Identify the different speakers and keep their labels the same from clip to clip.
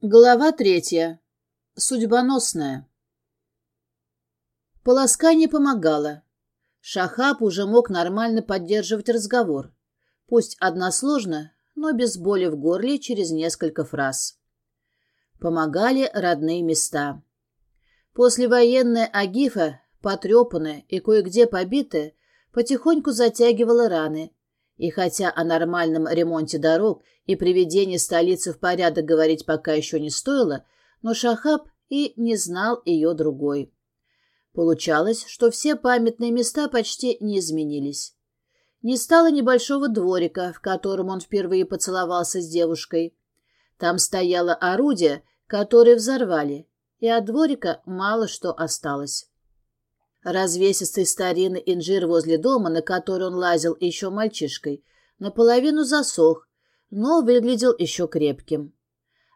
Speaker 1: Глава третья. Судьбоносная. Полоскание помогало. Шахаб уже мог нормально поддерживать разговор. Пусть односложно, но без боли в горле через несколько фраз. Помогали родные места. Послевоенная Агифа, потрепанная и кое-где побитая, потихоньку затягивала раны, и хотя о нормальном ремонте дорог и приведении столицы в порядок говорить пока еще не стоило, но Шахаб и не знал ее другой. Получалось, что все памятные места почти не изменились. Не стало небольшого дворика, в котором он впервые поцеловался с девушкой. Там стояло орудие, которое взорвали, и от дворика мало что осталось. Развесистый старинный инжир возле дома, на который он лазил еще мальчишкой, наполовину засох, но выглядел еще крепким.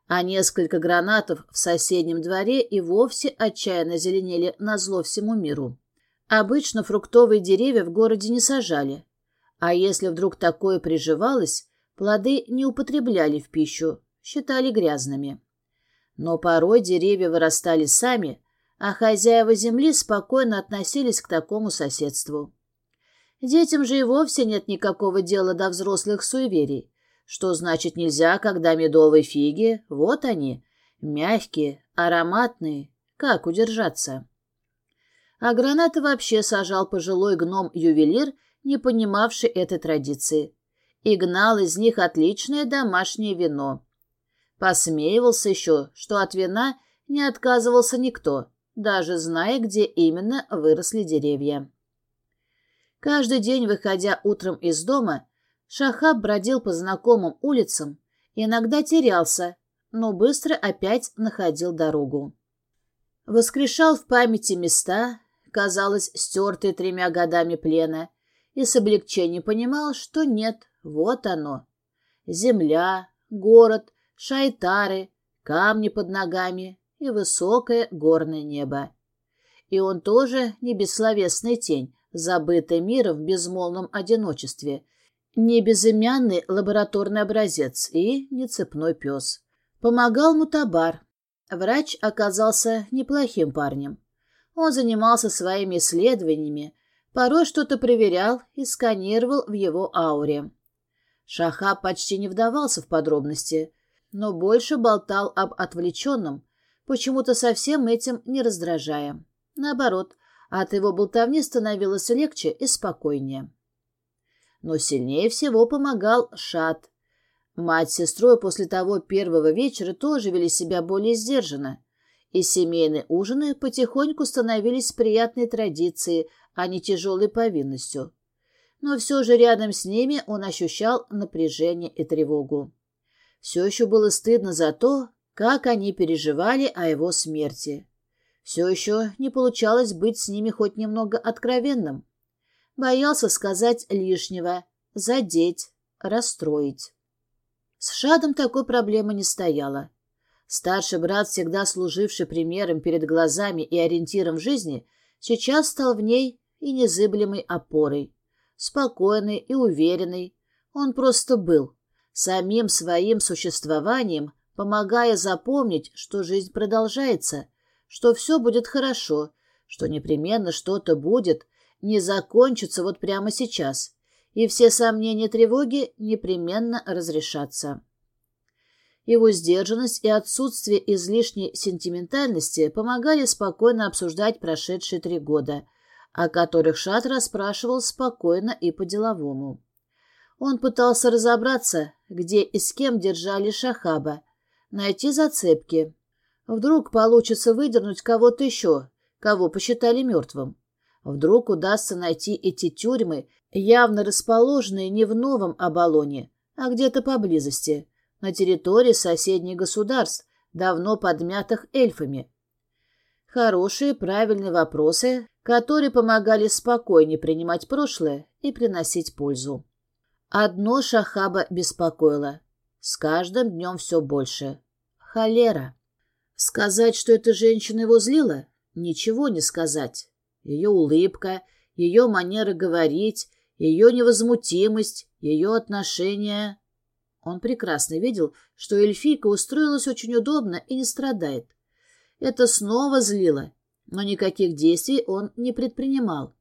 Speaker 1: А несколько гранатов в соседнем дворе и вовсе отчаянно зеленели на зло всему миру. Обычно фруктовые деревья в городе не сажали, а если вдруг такое приживалось, плоды не употребляли в пищу, считали грязными. Но порой деревья вырастали сами, а хозяева земли спокойно относились к такому соседству. Детям же и вовсе нет никакого дела до взрослых суеверий. Что значит нельзя, когда медовые фиги, вот они, мягкие, ароматные, как удержаться? А гранаты вообще сажал пожилой гном-ювелир, не понимавший этой традиции, и гнал из них отличное домашнее вино. Посмеивался еще, что от вина не отказывался никто, даже зная, где именно выросли деревья. Каждый день, выходя утром из дома, Шахаб бродил по знакомым улицам, иногда терялся, но быстро опять находил дорогу. Воскрешал в памяти места, казалось, стертые тремя годами плена, и с облегчением понимал, что нет, вот оно. Земля, город, шайтары, камни под ногами, и высокое горное небо. И он тоже не бессловесная тень, забытый мира в безмолвном одиночестве, не безымянный лабораторный образец и не цепной пес. Помогал Мутабар. Врач оказался неплохим парнем. Он занимался своими исследованиями, порой что-то проверял и сканировал в его ауре. Шаха почти не вдавался в подробности, но больше болтал об отвлеченном, почему-то совсем этим не раздражая. Наоборот, от его болтовни становилось легче и спокойнее. Но сильнее всего помогал Шат. Мать с сестрой после того первого вечера тоже вели себя более сдержанно, и семейные ужины потихоньку становились приятной традицией, а не тяжелой повинностью. Но все же рядом с ними он ощущал напряжение и тревогу. Все еще было стыдно за то, как они переживали о его смерти. Все еще не получалось быть с ними хоть немного откровенным. Боялся сказать лишнего, задеть, расстроить. С Шадом такой проблемы не стояло. Старший брат, всегда служивший примером перед глазами и ориентиром в жизни, сейчас стал в ней и незыблемой опорой. Спокойный и уверенный, он просто был, самим своим существованием помогая запомнить, что жизнь продолжается, что все будет хорошо, что непременно что-то будет, не закончится вот прямо сейчас, и все сомнения тревоги непременно разрешатся. Его сдержанность и отсутствие излишней сентиментальности помогали спокойно обсуждать прошедшие три года, о которых Шат расспрашивал спокойно и по-деловому. Он пытался разобраться, где и с кем держали Шахаба, найти зацепки. Вдруг получится выдернуть кого-то еще, кого посчитали мертвым. Вдруг удастся найти эти тюрьмы, явно расположенные не в новом Абалоне, а где-то поблизости, на территории соседних государств, давно подмятых эльфами. Хорошие, правильные вопросы, которые помогали спокойнее принимать прошлое и приносить пользу. Одно Шахаба беспокоило. С каждым днем все больше. Холера. Сказать, что эта женщина его злила? Ничего не сказать. Ее улыбка, ее манера говорить, ее невозмутимость, ее отношение... Он прекрасно видел, что эльфийка устроилась очень удобно и не страдает. Это снова злило, но никаких действий он не предпринимал.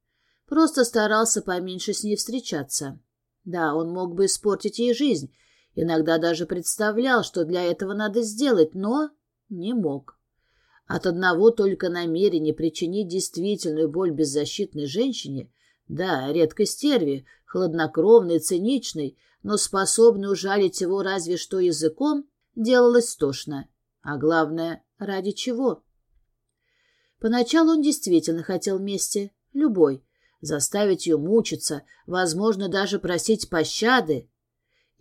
Speaker 1: Просто старался поменьше с ней встречаться. Да, он мог бы испортить ей жизнь, иногда даже представлял, что для этого надо сделать, но не мог. От одного только намерения причинить действительную боль беззащитной женщине, да, редкой стерви, хладнокровной, циничной, но способной ужалить его разве что языком, делалось тошно. А главное, ради чего? Поначалу он действительно хотел мести, любой, заставить ее мучиться, возможно, даже просить пощады.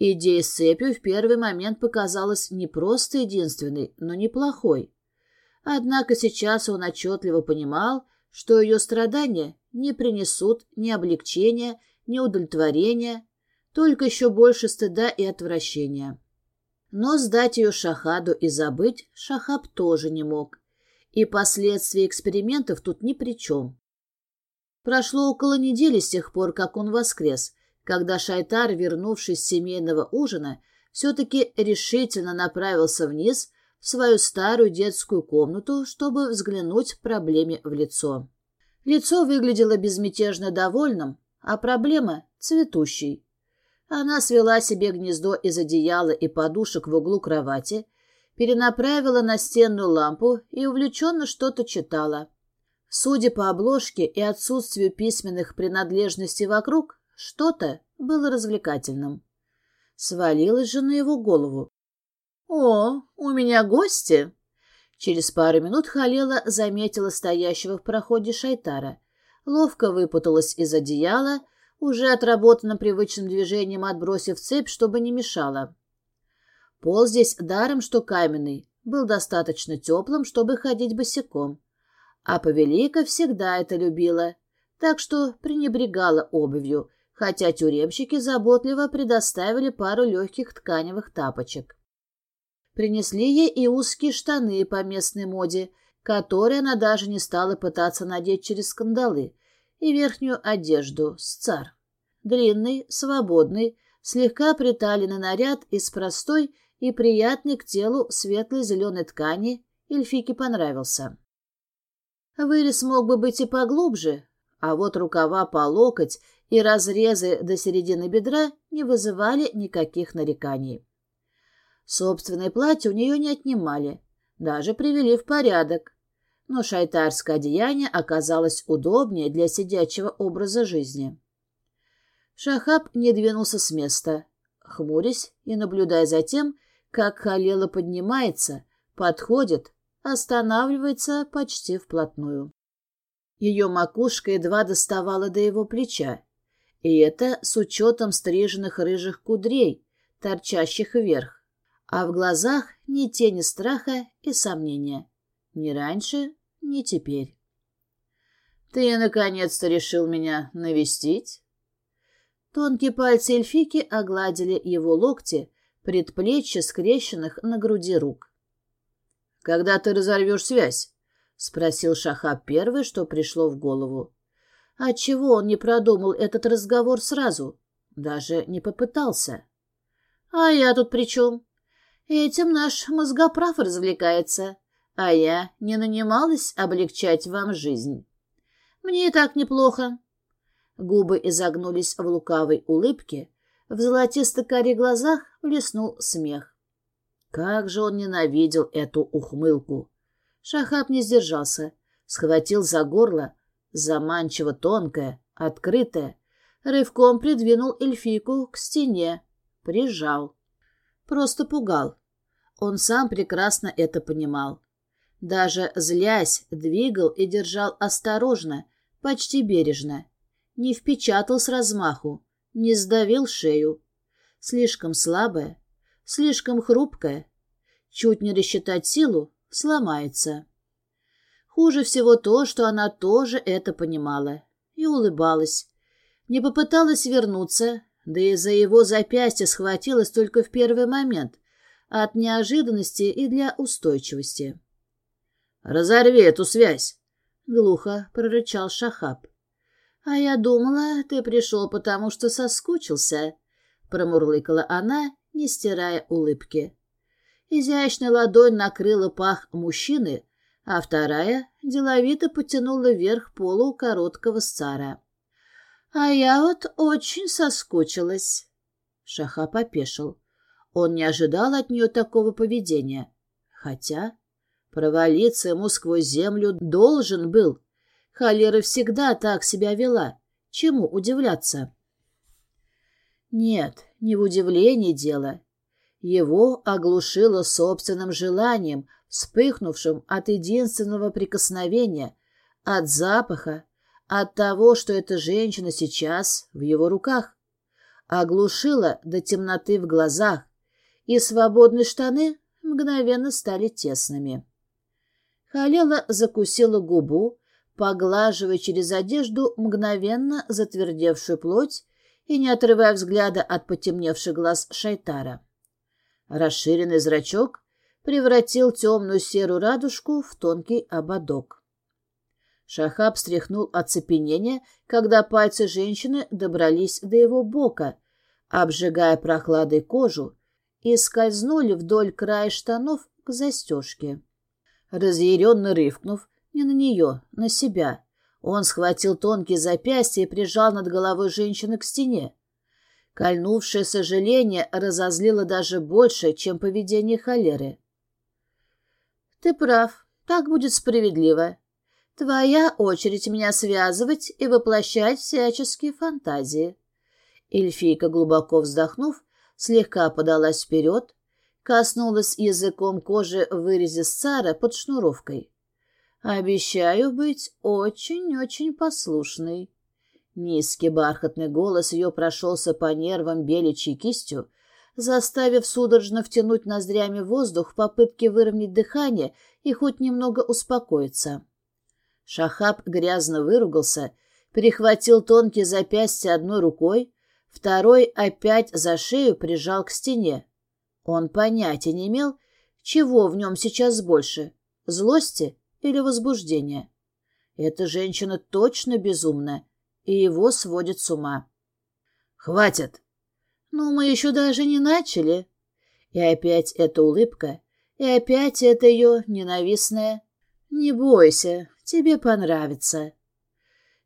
Speaker 1: Идея с цепью в первый момент показалась не просто единственной, но неплохой. Однако сейчас он отчетливо понимал, что ее страдания не принесут ни облегчения, ни удовлетворения, только еще больше стыда и отвращения. Но сдать ее Шахаду и забыть Шахаб тоже не мог, и последствия экспериментов тут ни при чем. Прошло около недели с тех пор, как он воскрес, когда Шайтар, вернувшись с семейного ужина, все-таки решительно направился вниз в свою старую детскую комнату, чтобы взглянуть проблеме в лицо. Лицо выглядело безмятежно довольным, а проблема — цветущей. Она свела себе гнездо из одеяла и подушек в углу кровати, перенаправила настенную лампу и увлеченно что-то читала. Судя по обложке и отсутствию письменных принадлежностей вокруг, что-то было развлекательным. Свалилась же на его голову. «О, у меня гости!» Через пару минут Халела заметила стоящего в проходе Шайтара. Ловко выпуталась из одеяла, уже отработанным привычным движением отбросив цепь, чтобы не мешала. Пол здесь даром, что каменный, был достаточно теплым, чтобы ходить босиком. А Повелика всегда это любила, так что пренебрегала обувью, хотя тюремщики заботливо предоставили пару легких тканевых тапочек. Принесли ей и узкие штаны по местной моде, которые она даже не стала пытаться надеть через скандалы, и верхнюю одежду с цар. Длинный, свободный, слегка приталенный наряд из простой и приятной к телу светлой зеленой ткани Эльфике понравился. Вырез мог бы быть и поглубже, а вот рукава по локоть и разрезы до середины бедра не вызывали никаких нареканий. Собственное платье у нее не отнимали, даже привели в порядок. Но шайтарское одеяние оказалось удобнее для сидячего образа жизни. Шахаб не двинулся с места, хмурясь и наблюдая за тем, как Халела поднимается, подходит, останавливается почти вплотную. Ее макушка едва доставала до его плеча, и это с учетом стриженных рыжих кудрей, торчащих вверх, а в глазах ни тени страха и сомнения. Ни раньше, ни теперь. «Ты наконец-то решил меня навестить?» Тонкие пальцы эльфики огладили его локти, предплечья скрещенных на груди рук. «Когда ты разорвешь связь?» — спросил Шахаб первое, что пришло в голову. Отчего он не продумал этот разговор сразу? Даже не попытался. «А я тут при чем? Этим наш мозгоправ развлекается, а я не нанималась облегчать вам жизнь. Мне и так неплохо». Губы изогнулись в лукавой улыбке, в золотисто-каре глазах блеснул смех. Как же он ненавидел эту ухмылку! Шахаб не сдержался, схватил за горло, заманчиво тонкое, открытое, рывком придвинул эльфийку к стене, прижал. Просто пугал. Он сам прекрасно это понимал. Даже злясь, двигал и держал осторожно, почти бережно. Не впечатал с размаху, не сдавил шею. Слишком слабая, слишком хрупкая. Чуть не рассчитать силу — сломается. Хуже всего то, что она тоже это понимала и улыбалась. Не попыталась вернуться, да и за его запястье схватилась только в первый момент, от неожиданности и для устойчивости. «Разорви эту связь!» — глухо прорычал Шахаб. «А я думала, ты пришел, потому что соскучился», — промурлыкала она не стирая улыбки. Изящная ладонь накрыла пах мужчины, а вторая деловито потянула вверх полу короткого сцара. «А я вот очень соскучилась». Шаха попешил. Он не ожидал от нее такого поведения. Хотя провалиться ему сквозь землю должен был. Халера всегда так себя вела. Чему удивляться? Нет, не в удивлении дело. Его оглушило собственным желанием, вспыхнувшим от единственного прикосновения, от запаха, от того, что эта женщина сейчас в его руках. Оглушила до темноты в глазах, и свободные штаны мгновенно стали тесными. Халела закусила губу, поглаживая через одежду мгновенно затвердевшую плоть и не отрывая взгляда от потемневших глаз Шайтара. Расширенный зрачок превратил темную серую радужку в тонкий ободок. Шахаб стряхнул оцепенение, когда пальцы женщины добрались до его бока, обжигая прохладой кожу, и скользнули вдоль края штанов к застежке. Разъяренно рывкнув, не на нее, на себя, он схватил тонкие запястья и прижал над головой женщины к стене. Кольнувшее сожаление разозлило даже больше, чем поведение холеры. «Ты прав, так будет справедливо. Твоя очередь меня связывать и воплощать всяческие фантазии». Эльфийка, глубоко вздохнув, слегка подалась вперед, коснулась языком кожи в вырезе сцара под шнуровкой. «Обещаю быть очень-очень послушной». Низкий бархатный голос ее прошелся по нервам беличьей кистью, заставив судорожно втянуть ноздрями воздух в попытке выровнять дыхание и хоть немного успокоиться. Шахаб грязно выругался, перехватил тонкие запястья одной рукой, второй опять за шею прижал к стене. Он понятия не имел, чего в нем сейчас больше — злости или возбуждения. Эта женщина точно безумна, и его сводит с ума. «Хватит!» «Ну, мы еще даже не начали». И опять эта улыбка, и опять это ее ненавистное «Не бойся, тебе понравится».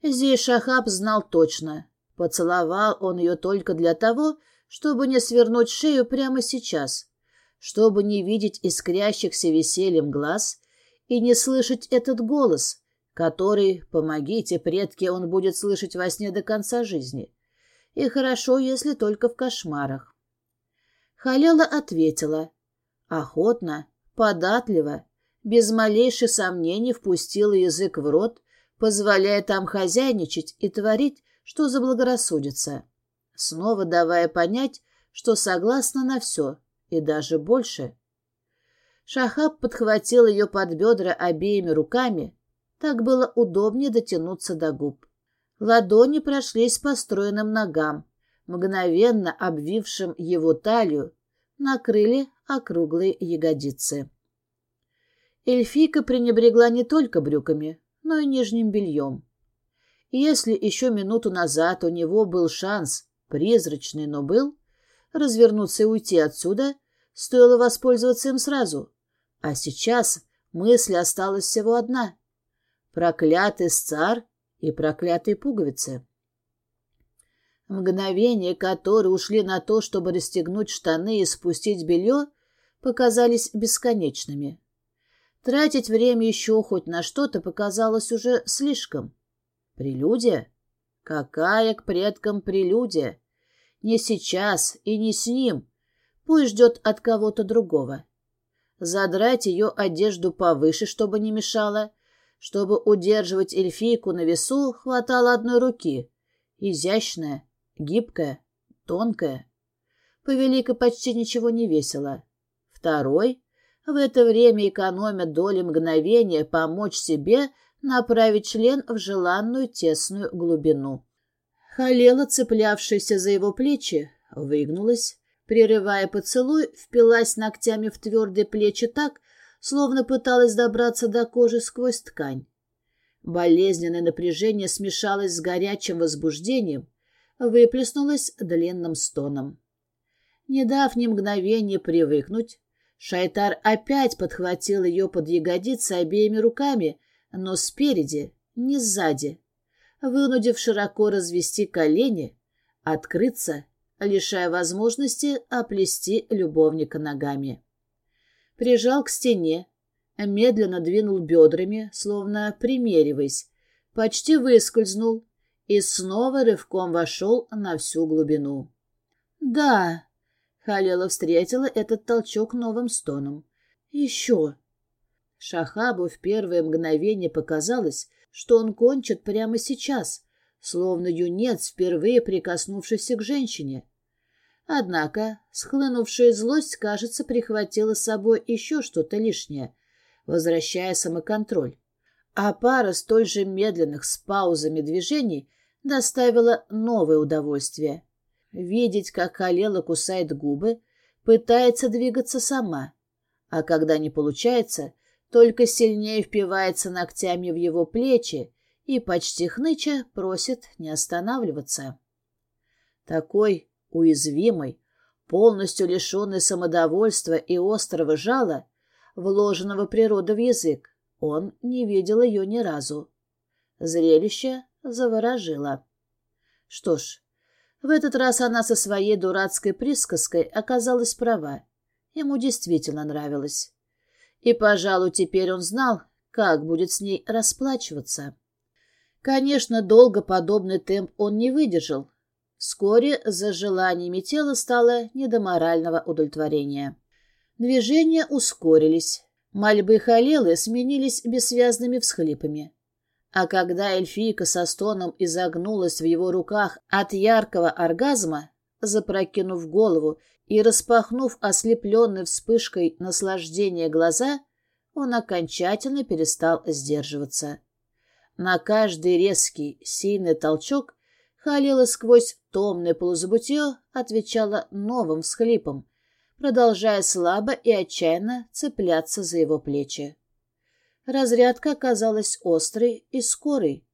Speaker 1: Здесь Шахаб знал точно. Поцеловал он ее только для того, чтобы не свернуть шею прямо сейчас, чтобы не видеть искрящихся весельем глаз и не слышать этот голос, который, помогите, предки, он будет слышать во сне до конца жизни. И хорошо, если только в кошмарах. Халела ответила. Охотно, податливо, без малейших сомнений впустила язык в рот, позволяя там хозяйничать и творить, что заблагорассудится, снова давая понять, что согласна на все, и даже больше. Шахаб подхватил ее под бедра обеими руками, так было удобнее дотянуться до губ. Ладони прошлись по стройным ногам, мгновенно обвившим его талию, накрыли округлые ягодицы. Эльфика пренебрегла не только брюками, но и нижним бельем. Если еще минуту назад у него был шанс, призрачный, но был, развернуться и уйти отсюда, стоило воспользоваться им сразу. А сейчас мысль осталась всего одна проклятый сцар и проклятые пуговицы. Мгновения, которые ушли на то, чтобы расстегнуть штаны и спустить белье, показались бесконечными. Тратить время еще хоть на что-то показалось уже слишком. Прелюдия? Какая к предкам прелюдия? Не сейчас и не с ним. Пусть ждет от кого-то другого. Задрать ее одежду повыше, чтобы не мешало — чтобы удерживать эльфийку на весу, хватало одной руки. Изящная, гибкая, тонкая. Повелика почти ничего не весила. Второй в это время экономя доли мгновения помочь себе направить член в желанную тесную глубину. Халела, цеплявшаяся за его плечи, выгнулась, прерывая поцелуй, впилась ногтями в твердые плечи так, словно пыталась добраться до кожи сквозь ткань. Болезненное напряжение смешалось с горячим возбуждением, выплеснулось длинным стоном. Не дав ни мгновения привыкнуть, Шайтар опять подхватил ее под ягодицы обеими руками, но спереди, не сзади, вынудив широко развести колени, открыться, лишая возможности оплести любовника ногами. Прижал к стене, медленно двинул бедрами, словно примериваясь, почти выскользнул и снова рывком вошел на всю глубину. «Да!» — Халела встретила этот толчок новым стоном. «Еще!» Шахабу в первое мгновение показалось, что он кончит прямо сейчас, словно юнец, впервые прикоснувшийся к женщине. Однако схлынувшая злость, кажется, прихватила с собой еще что-то лишнее, возвращая самоконтроль. А пара столь же медленных с паузами движений доставила новое удовольствие. Видеть, как Халела кусает губы, пытается двигаться сама, а когда не получается, только сильнее впивается ногтями в его плечи и, почти хныча, просит не останавливаться. Такой уязвимый, полностью лишенный самодовольства и острого жала, вложенного природой в язык, он не видел ее ни разу. Зрелище заворожило. Что ж, в этот раз она со своей дурацкой присказкой оказалась права. Ему действительно нравилось. И, пожалуй, теперь он знал, как будет с ней расплачиваться. Конечно, долго подобный темп он не выдержал. Вскоре за желаниями тела стало не до морального удовлетворения. Движения ускорились. Мольбы Халилы сменились бессвязными всхлипами. А когда эльфийка со стоном изогнулась в его руках от яркого оргазма, запрокинув голову и распахнув ослепленной вспышкой наслаждения глаза, он окончательно перестал сдерживаться. На каждый резкий, сильный толчок Халила сквозь томное полузабутье отвечала новым всхлипом, продолжая слабо и отчаянно цепляться за его плечи. Разрядка оказалась острой и скорой,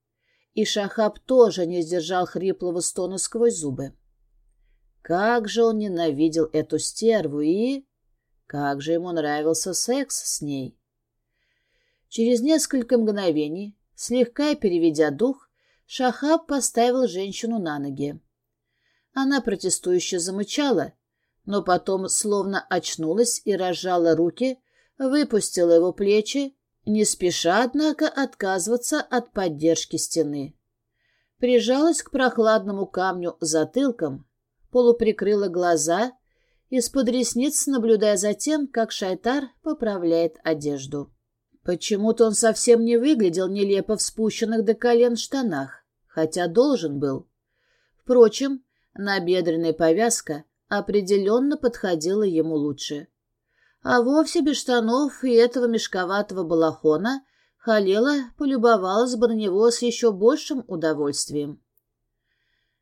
Speaker 1: и Шахаб тоже не сдержал хриплого стона сквозь зубы. Как же он ненавидел эту стерву и... Как же ему нравился секс с ней. Через несколько мгновений, слегка переведя дух, Шахаб поставил женщину на ноги. Она протестующе замычала, но потом словно очнулась и разжала руки, выпустила его плечи, не спеша, однако, отказываться от поддержки стены. Прижалась к прохладному камню затылком, полуприкрыла глаза, из-под ресниц наблюдая за тем, как Шайтар поправляет одежду. Почему-то он совсем не выглядел нелепо в спущенных до колен штанах, хотя должен был. Впрочем, набедренная повязка определенно подходила ему лучше. А вовсе без штанов и этого мешковатого балахона Халела полюбовалась бы на него с еще большим удовольствием.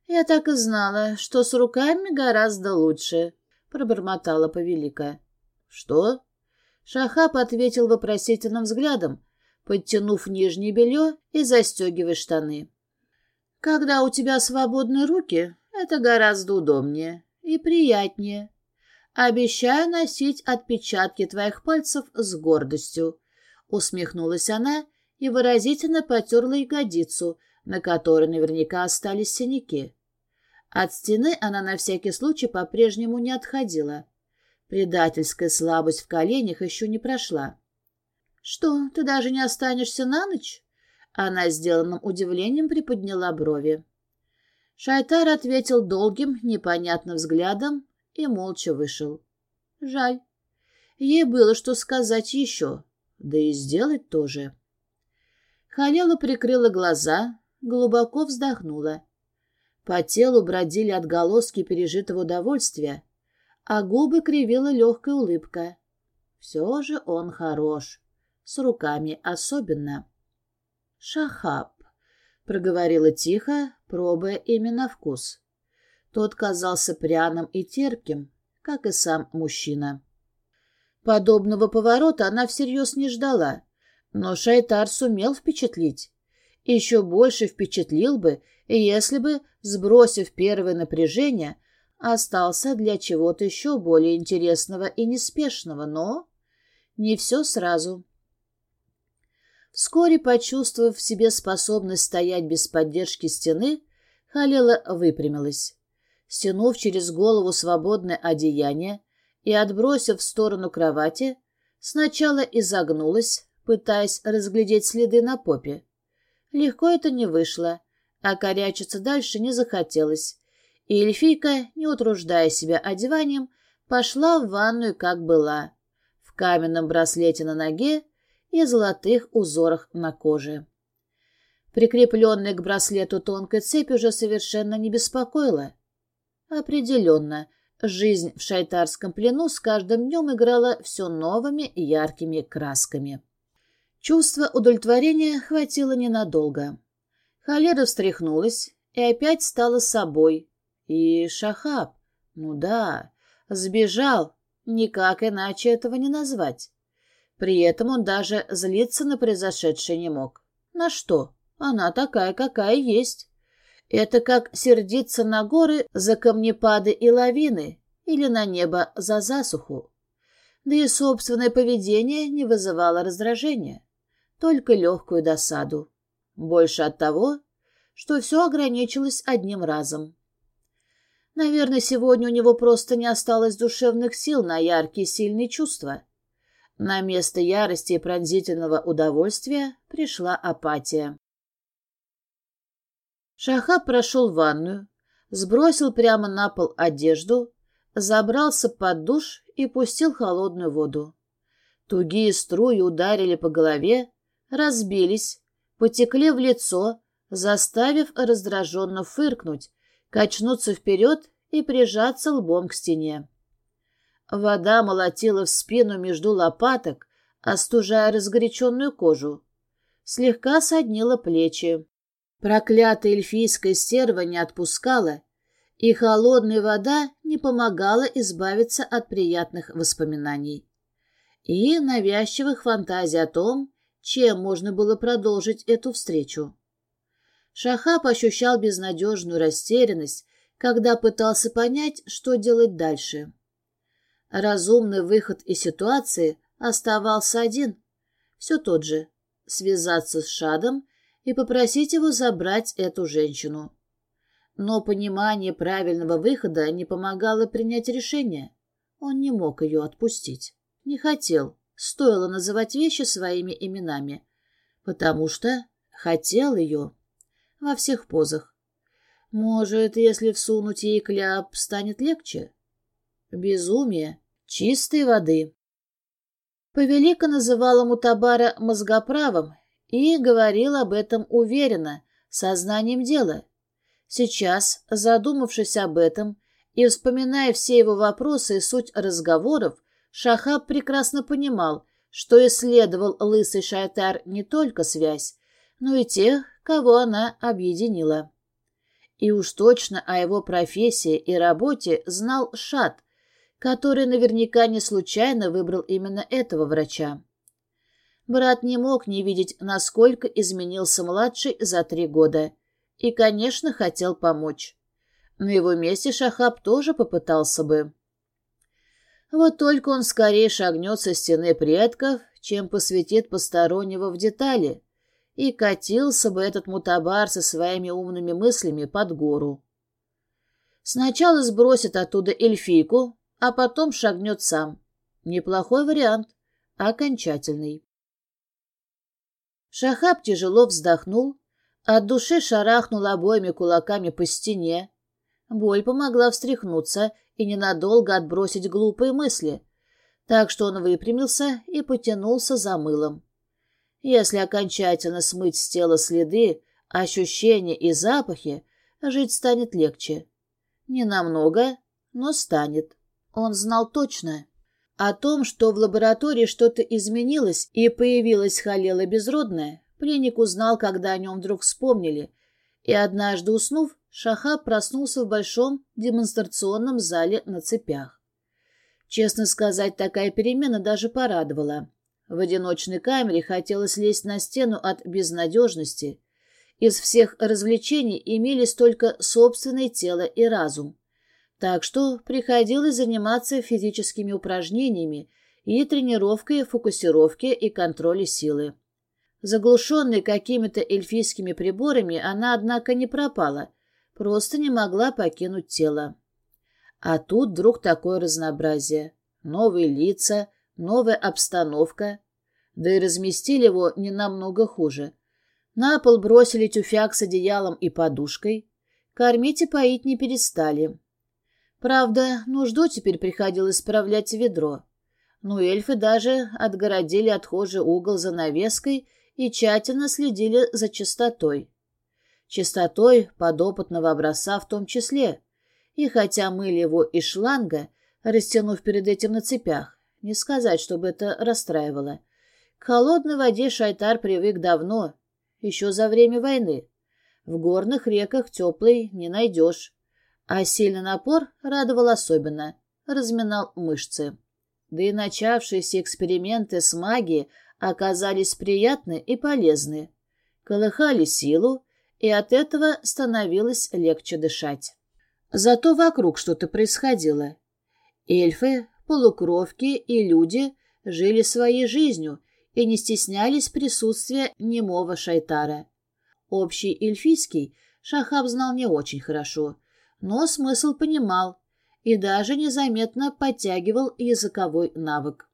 Speaker 1: «Я так и знала, что с руками гораздо лучше», — пробормотала повелика. «Что?» Шахаб ответил вопросительным взглядом, подтянув нижнее белье и застегивая штаны. «Когда у тебя свободные руки, это гораздо удобнее и приятнее. Обещаю носить отпечатки твоих пальцев с гордостью», — усмехнулась она и выразительно потерла ягодицу, на которой наверняка остались синяки. От стены она на всякий случай по-прежнему не отходила. Предательская слабость в коленях еще не прошла. «Что, ты даже не останешься на ночь?» Она сделанным удивлением приподняла брови. Шайтар ответил долгим, непонятным взглядом и молча вышел. Жаль. Ей было что сказать еще, да и сделать тоже. Халела прикрыла глаза, глубоко вздохнула. По телу бродили отголоски пережитого удовольствия, а губы кривила легкая улыбка. Все же он хорош, с руками особенно. «Шахаб», — проговорила тихо, пробуя именно вкус. Тот казался пряным и терпким, как и сам мужчина. Подобного поворота она всерьез не ждала, но Шайтар сумел впечатлить. Еще больше впечатлил бы, если бы, сбросив первое напряжение, остался для чего-то еще более интересного и неспешного, но не все сразу. Вскоре, почувствовав в себе способность стоять без поддержки стены, Халела выпрямилась. Стянув через голову свободное одеяние и отбросив в сторону кровати, сначала изогнулась, пытаясь разглядеть следы на попе. Легко это не вышло, а корячиться дальше не захотелось, и эльфийка, не утруждая себя одеванием, пошла в ванную, как была, в каменном браслете на ноге и золотых узорах на коже. Прикрепленная к браслету тонкая цепь уже совершенно не беспокоила. Определенно, жизнь в шайтарском плену с каждым днем играла все новыми яркими красками. Чувство удовлетворения хватило ненадолго. Халера встряхнулась и опять стала собой. И Шахаб, ну да, сбежал, никак иначе этого не назвать. При этом он даже злиться на произошедшее не мог. На что? Она такая, какая есть. Это как сердиться на горы за камнепады и лавины или на небо за засуху. Да и собственное поведение не вызывало раздражения, только легкую досаду. Больше от того, что все ограничилось одним разом. Наверное, сегодня у него просто не осталось душевных сил на яркие сильные чувства. На место ярости и пронзительного удовольствия пришла апатия. Шахаб прошел в ванную, сбросил прямо на пол одежду, забрался под душ и пустил холодную воду. Тугие струи ударили по голове, разбились, потекли в лицо, заставив раздраженно фыркнуть, качнуться вперед и прижаться лбом к стене. Вода молотила в спину между лопаток, остужая разгоряченную кожу. Слегка соднила плечи. Проклятая эльфийская стерва не отпускала, и холодная вода не помогала избавиться от приятных воспоминаний и навязчивых фантазий о том, чем можно было продолжить эту встречу. Шахаб ощущал безнадежную растерянность, когда пытался понять, что делать дальше. Разумный выход из ситуации оставался один, все тот же — связаться с Шадом и попросить его забрать эту женщину. Но понимание правильного выхода не помогало принять решение. Он не мог ее отпустить. Не хотел. Стоило называть вещи своими именами. Потому что хотел ее. Во всех позах. Может, если всунуть ей кляп, станет легче? Безумие. Чистой воды. Повелика называла Мутабара мозгоправом и говорил об этом уверенно, сознанием дела. Сейчас, задумавшись об этом и вспоминая все его вопросы и суть разговоров, Шахаб прекрасно понимал, что исследовал лысый шайтар не только связь, но и тех, кого она объединила. И уж точно о его профессии и работе знал Шат, который наверняка не случайно выбрал именно этого врача. Брат не мог не видеть, насколько изменился младший за три года. И, конечно, хотел помочь. На его месте Шахаб тоже попытался бы. Вот только он скорее шагнет со стены предков, чем посвятит постороннего в детали, и катился бы этот мутабар со своими умными мыслями под гору. Сначала сбросит оттуда эльфийку, а потом шагнет сам. Неплохой вариант, окончательный. Шахаб тяжело вздохнул, от души шарахнул обоими кулаками по стене. Боль помогла встряхнуться и ненадолго отбросить глупые мысли, так что он выпрямился и потянулся за мылом. Если окончательно смыть с тела следы, ощущения и запахи, жить станет легче. Не намного, но станет. Он знал точно. О том, что в лаборатории что-то изменилось и появилась Халела Безродная, пленник узнал, когда о нем вдруг вспомнили, и однажды уснув, Шахаб проснулся в большом демонстрационном зале на цепях. Честно сказать, такая перемена даже порадовала. В одиночной камере хотелось лезть на стену от безнадежности. Из всех развлечений имелись только собственное тело и разум. Так что приходилось заниматься физическими упражнениями и тренировкой фокусировки и контроля силы. Заглушенной какими-то эльфийскими приборами, она, однако, не пропала, просто не могла покинуть тело. А тут вдруг такое разнообразие. Новые лица, новая обстановка. Да и разместили его не намного хуже. На пол бросили тюфяк с одеялом и подушкой. Кормить и поить не перестали. Правда, нужду теперь приходилось справлять ведро. Но эльфы даже отгородили отхожий угол занавеской и тщательно следили за чистотой. Чистотой подопытного образца в том числе. И хотя мыли его из шланга, растянув перед этим на цепях, не сказать, чтобы это расстраивало. К холодной воде Шайтар привык давно, еще за время войны. В горных реках теплый не найдешь. А сильный напор радовал особенно, разминал мышцы. Да и начавшиеся эксперименты с магией оказались приятны и полезны, колыхали силу, и от этого становилось легче дышать. Зато вокруг что-то происходило. Эльфы, полукровки и люди жили своей жизнью и не стеснялись присутствия немого шайтара. Общий эльфийский Шахаб знал не очень хорошо, но смысл понимал и даже незаметно подтягивал языковой навык.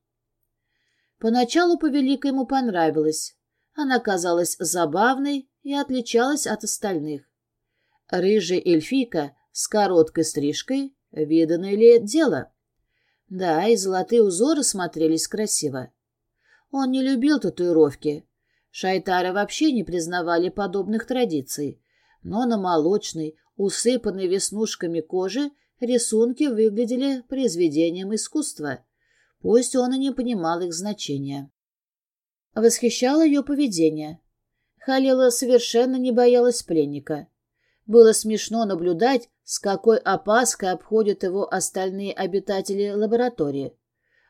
Speaker 1: Поначалу повелика ему понравилась. Она казалась забавной и отличалась от остальных. Рыжая эльфийка с короткой стрижкой — виданное ли дело? Да, и золотые узоры смотрелись красиво. Он не любил татуировки. Шайтары вообще не признавали подобных традиций. Но на молочной, усыпанной веснушками кожи рисунки выглядели произведением искусства — Пусть он и не понимал их значения. Восхищало ее поведение. Халила совершенно не боялась пленника. Было смешно наблюдать, с какой опаской обходят его остальные обитатели лаборатории.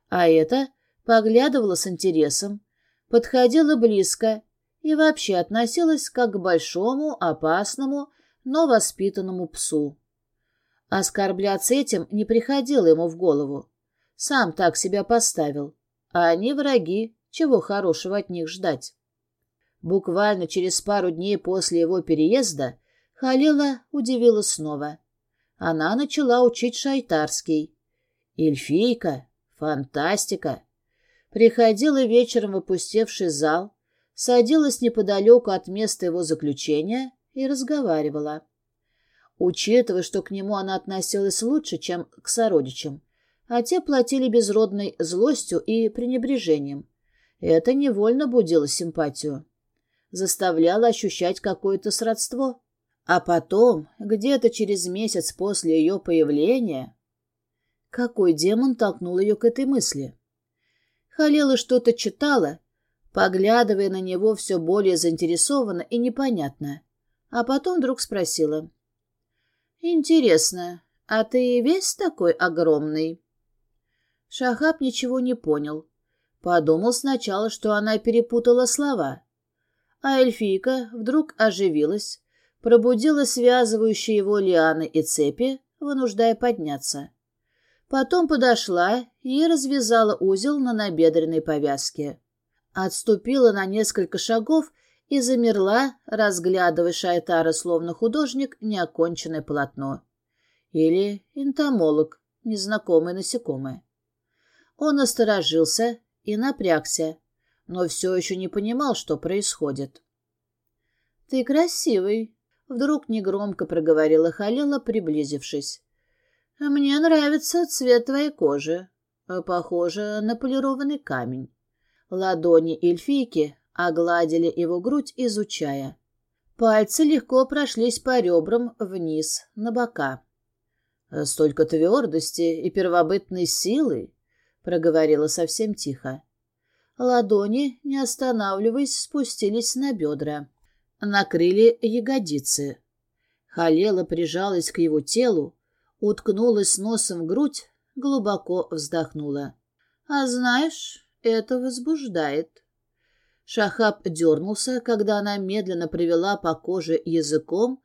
Speaker 1: А это поглядывала с интересом, подходила близко и вообще относилась как к большому, опасному, но воспитанному псу. Оскорбляться этим не приходило ему в голову. Сам так себя поставил. А они враги, чего хорошего от них ждать? Буквально через пару дней после его переезда Халила удивилась снова. Она начала учить шайтарский. Эльфийка, фантастика. Приходила вечером в опустевший зал, садилась неподалеку от места его заключения и разговаривала. Учитывая, что к нему она относилась лучше, чем к сородичам, а те платили безродной злостью и пренебрежением. Это невольно будило симпатию. Заставляло ощущать какое-то сродство. А потом, где-то через месяц после ее появления... Какой демон толкнул ее к этой мысли? Халила что-то читала, поглядывая на него все более заинтересованно и непонятно. А потом вдруг спросила. «Интересно, а ты весь такой огромный?» Шахаб ничего не понял. Подумал сначала, что она перепутала слова. А эльфийка вдруг оживилась, пробудила связывающие его лианы и цепи, вынуждая подняться. Потом подошла и развязала узел на набедренной повязке. Отступила на несколько шагов и замерла, разглядывая Шайтара словно художник неоконченное полотно. Или энтомолог, незнакомое насекомое. Он осторожился и напрягся, но все еще не понимал, что происходит. «Ты красивый», — вдруг негромко проговорила Халила, приблизившись. «Мне нравится цвет твоей кожи. Похоже на полированный камень». Ладони эльфийки огладили его грудь, изучая. Пальцы легко прошлись по ребрам вниз, на бока. Столько твердости и первобытной силы проговорила совсем тихо. Ладони, не останавливаясь, спустились на бедра. Накрыли ягодицы. Халела прижалась к его телу, уткнулась носом в грудь, глубоко вздохнула. «А знаешь, это возбуждает». Шахаб дернулся, когда она медленно провела по коже языком,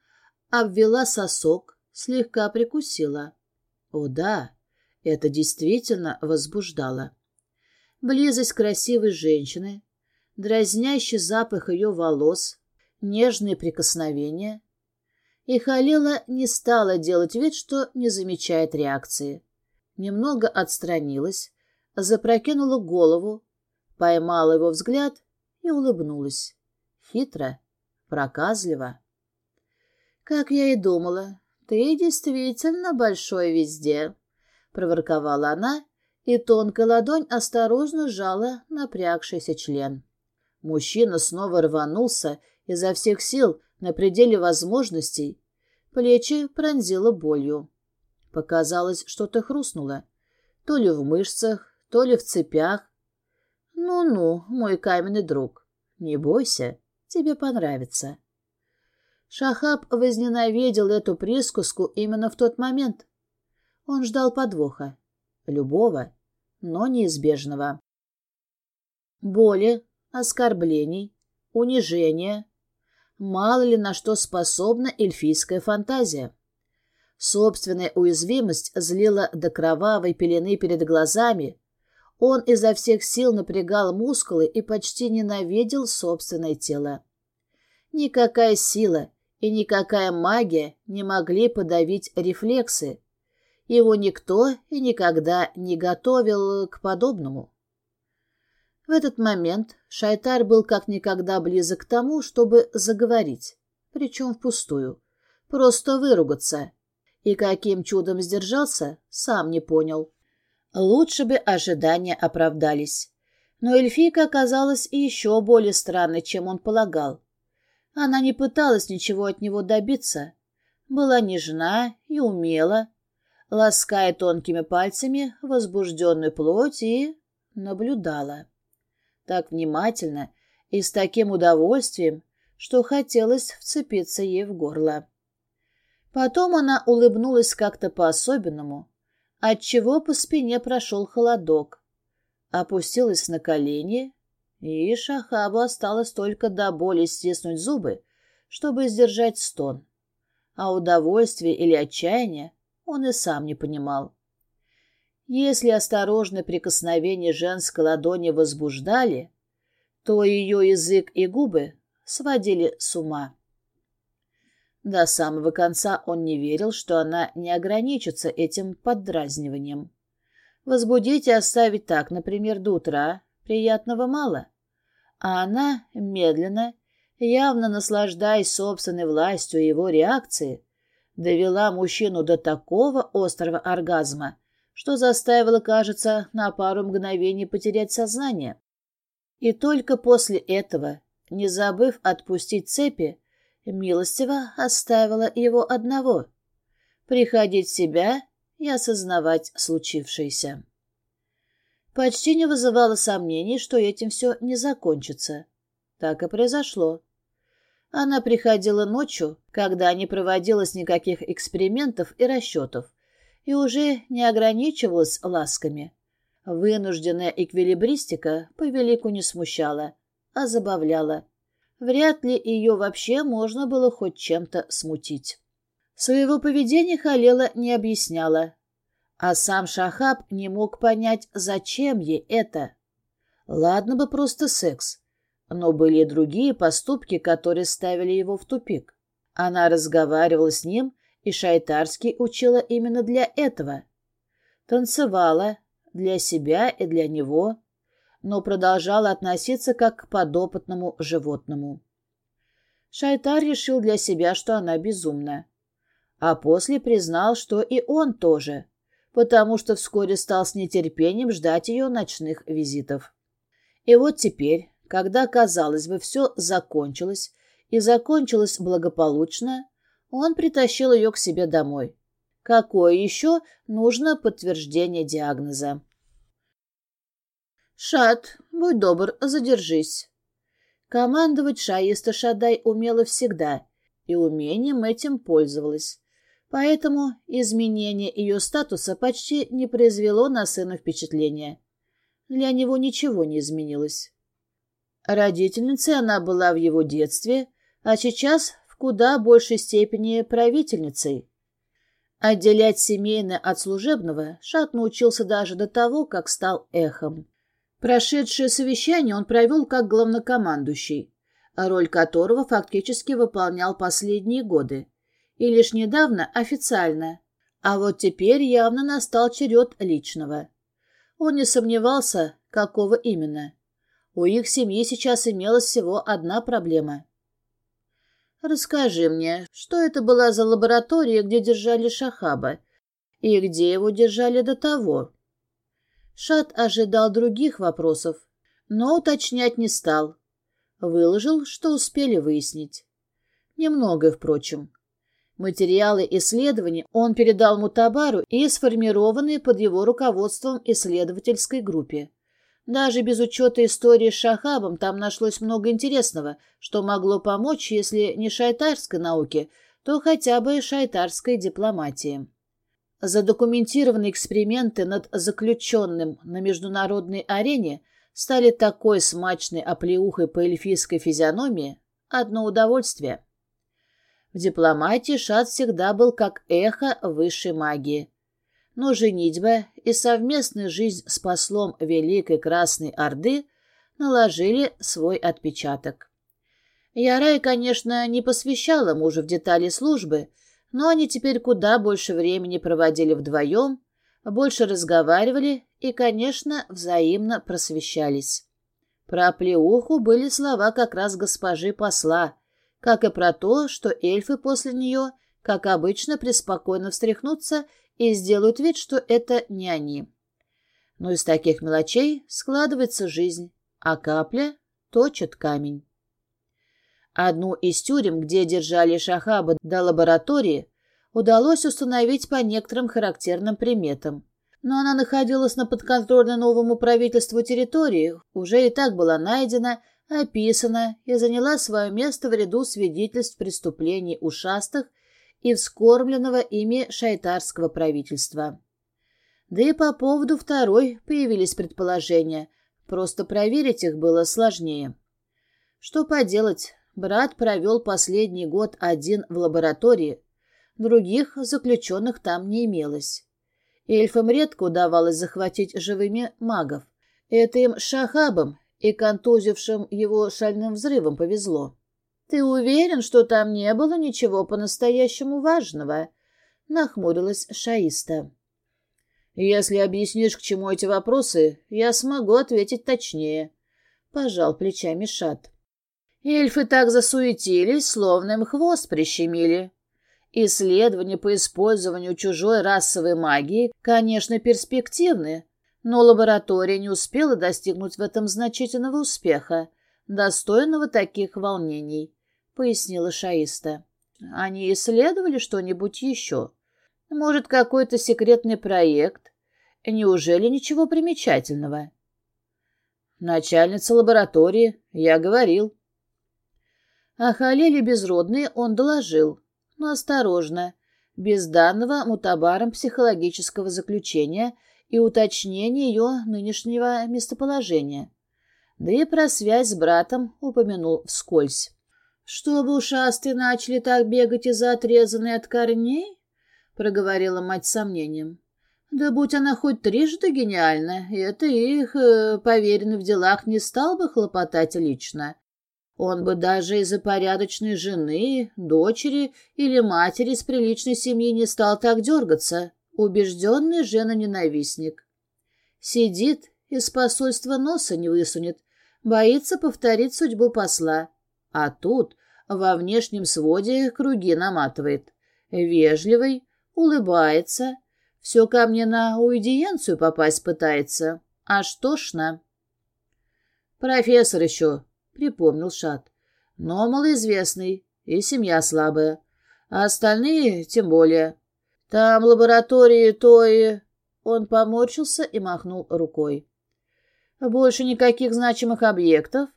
Speaker 1: обвела сосок, слегка прикусила. О да, это действительно возбуждало. Близость красивой женщины, дразнящий запах ее волос, нежные прикосновения. И Халила не стала делать вид, что не замечает реакции. Немного отстранилась, запрокинула голову, поймала его взгляд и улыбнулась. Хитро, проказливо. «Как я и думала, ты действительно большой везде», — проворковала она, и тонкая ладонь осторожно сжала напрягшийся член. Мужчина снова рванулся изо всех сил на пределе возможностей. Плечи пронзило болью. Показалось, что-то хрустнуло. То ли в мышцах, то ли в цепях. «Ну-ну, мой каменный друг, не бойся, тебе понравится». Шахаб возненавидел эту присказку именно в тот момент. Он ждал подвоха. Любого, но неизбежного. Боли, оскорблений, унижения. Мало ли на что способна эльфийская фантазия. Собственная уязвимость злила до кровавой пелены перед глазами. Он изо всех сил напрягал мускулы и почти ненавидел собственное тело. Никакая сила и никакая магия не могли подавить рефлексы. Его никто и никогда не готовил к подобному. В этот момент Шайтар был как никогда близок к тому, чтобы заговорить, причем впустую, просто выругаться. И каким чудом сдержался, сам не понял. Лучше бы ожидания оправдались. Но эльфийка оказалась еще более странной, чем он полагал. Она не пыталась ничего от него добиться. Была нежна и умела, лаская тонкими пальцами возбужденную плоть и наблюдала. Так внимательно и с таким удовольствием, что хотелось вцепиться ей в горло. Потом она улыбнулась как-то по-особенному, отчего по спине прошел холодок, опустилась на колени и Шахабу осталось только до боли стиснуть зубы, чтобы сдержать стон. А удовольствие или отчаяние он и сам не понимал. Если осторожное прикосновение женской ладони возбуждали, то ее язык и губы сводили с ума. До самого конца он не верил, что она не ограничится этим поддразниванием. Возбудить и оставить так, например, до утра, приятного мало. А она медленно, явно наслаждаясь собственной властью его реакции, довела мужчину до такого острого оргазма, что заставила, кажется, на пару мгновений потерять сознание. И только после этого, не забыв отпустить цепи, милостиво оставила его одного — приходить в себя и осознавать случившееся почти не вызывало сомнений, что этим все не закончится. Так и произошло. Она приходила ночью, когда не проводилось никаких экспериментов и расчетов, и уже не ограничивалась ласками. Вынужденная эквилибристика по велику не смущала, а забавляла. Вряд ли ее вообще можно было хоть чем-то смутить. Своего поведения Халела не объясняла, а сам Шахаб не мог понять, зачем ей это. Ладно бы просто секс, но были и другие поступки, которые ставили его в тупик. Она разговаривала с ним, и Шайтарский учила именно для этого. Танцевала для себя и для него, но продолжала относиться как к подопытному животному. Шайтар решил для себя, что она безумна. А после признал, что и он тоже – потому что вскоре стал с нетерпением ждать ее ночных визитов. И вот теперь, когда, казалось бы, все закончилось, и закончилось благополучно, он притащил ее к себе домой. Какое еще нужно подтверждение диагноза? «Шат, будь добр, задержись». Командовать Шаиста Шадай умела всегда, и умением этим пользовалась. Поэтому изменение ее статуса почти не произвело на сына впечатления. Для него ничего не изменилось. Родительницей она была в его детстве, а сейчас в куда большей степени правительницей. Отделять семейное от служебного Шат научился даже до того, как стал эхом. Прошедшее совещание он провел как главнокомандующий, роль которого фактически выполнял последние годы, и лишь недавно официально. А вот теперь явно настал черед личного. Он не сомневался, какого именно. У их семьи сейчас имелась всего одна проблема. «Расскажи мне, что это была за лаборатория, где держали Шахаба, и где его держали до того?» Шат ожидал других вопросов, но уточнять не стал. Выложил, что успели выяснить. Немного, впрочем. Материалы исследований он передал Мутабару и сформированные под его руководством исследовательской группе. Даже без учета истории с Шахабом там нашлось много интересного, что могло помочь, если не шайтарской науке, то хотя бы шайтарской дипломатии. Задокументированные эксперименты над заключенным на международной арене стали такой смачной оплеухой по эльфийской физиономии – одно удовольствие. В дипломатии Шат всегда был как эхо высшей магии – но женитьба и совместная жизнь с послом Великой Красной Орды наложили свой отпечаток. Ярай, конечно, не посвящала мужа в детали службы, но они теперь куда больше времени проводили вдвоем, больше разговаривали и, конечно, взаимно просвещались. Про плеуху были слова как раз госпожи посла, как и про то, что эльфы после нее, как обычно, преспокойно встряхнутся и сделают вид, что это не они. Но из таких мелочей складывается жизнь, а капля точит камень. Одну из тюрем, где держали Шахаба до лаборатории, удалось установить по некоторым характерным приметам. Но она находилась на подконтрольной новому правительству территории, уже и так была найдена, описана и заняла свое место в ряду свидетельств преступлений ушастых и вскормленного ими шайтарского правительства. Да и по поводу второй появились предположения, просто проверить их было сложнее. Что поделать, брат провел последний год один в лаборатории, других заключенных там не имелось. Эльфам редко удавалось захватить живыми магов. Это им шахабам и контузившим его шальным взрывом повезло. «Ты уверен, что там не было ничего по-настоящему важного?» — нахмурилась Шаиста. «Если объяснишь, к чему эти вопросы, я смогу ответить точнее», — пожал плечами Шат. Эльфы так засуетились, словно им хвост прищемили. Исследования по использованию чужой расовой магии, конечно, перспективны, но лаборатория не успела достигнуть в этом значительного успеха, достойного таких волнений пояснила Шаиста. Они исследовали что-нибудь еще? Может, какой-то секретный проект? Неужели ничего примечательного? Начальница лаборатории, я говорил. О Халиле безродные он доложил, но осторожно, без данного мутабаром психологического заключения и уточнения ее нынешнего местоположения. Да и про связь с братом упомянул вскользь. «Чтобы ушастые начали так бегать из-за отрезанной от корней?» — проговорила мать с сомнением. «Да будь она хоть трижды гениальна, это их, э, поверенный в делах, не стал бы хлопотать лично. Он бы даже из-за порядочной жены, дочери или матери с приличной семьи не стал так дергаться. Убежденный жена-ненавистник. Сидит, из посольства носа не высунет, боится повторить судьбу посла. А тут во внешнем своде круги наматывает. Вежливый, улыбается. Все ко мне на уидиенцию попасть пытается. Аж тошно. «Профессор еще», — припомнил Шат. «Но малоизвестный, и семья слабая. А остальные тем более. Там лаборатории то и...» Он поморщился и махнул рукой. «Больше никаких значимых объектов?»